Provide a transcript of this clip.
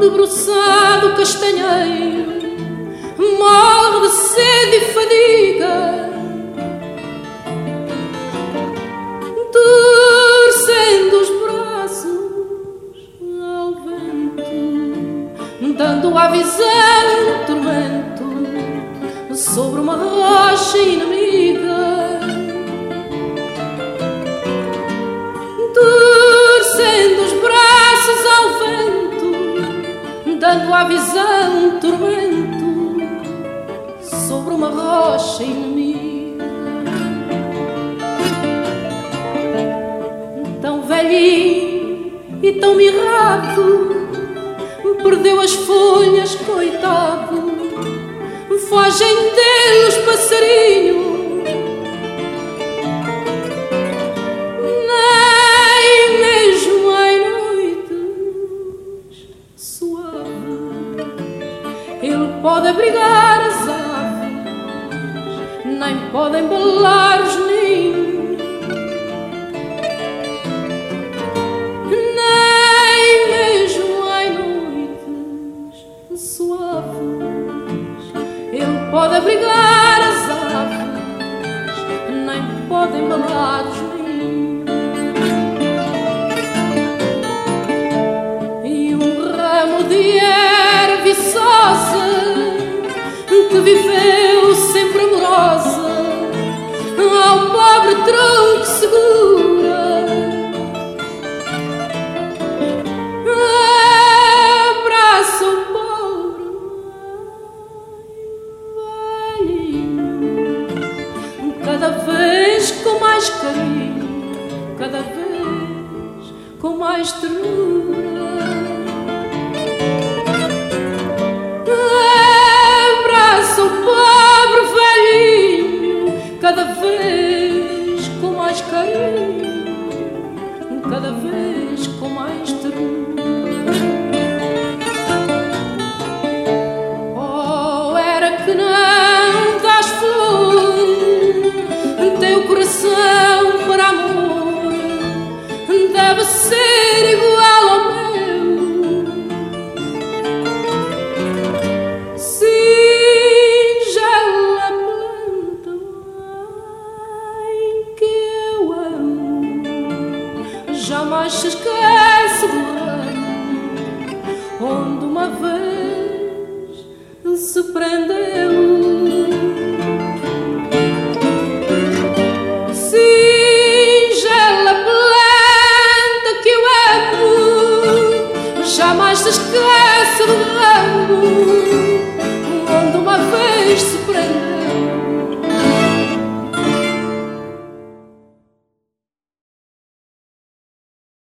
debruçado castanheiro, morre de sede e fadiga. Torcendo os braços ao vento, dando à visão tormento sobre uma rocha inimiga. A visão tormento sobre uma rocha inimiga. Tão velhinho e tão mirrado, perdeu as folhas, coitado. Fogem dele os passarinhos. Pode abrigar as nem podem embalar os ninhos, nem mesmo em noites suaves. Ele pode abrigar as aves, nem pode embalar os viveu sempre amorosa ao pobre tronco segura. Abraça o pobre velhinho, cada vez com mais carinho, cada vez com mais ternura. Vez com mais ternura. Jamais se esquece do ramo onde uma vez se prendeu. Singela planta que eu amo, jamais se esquece do ramo onde uma vez se prendeu.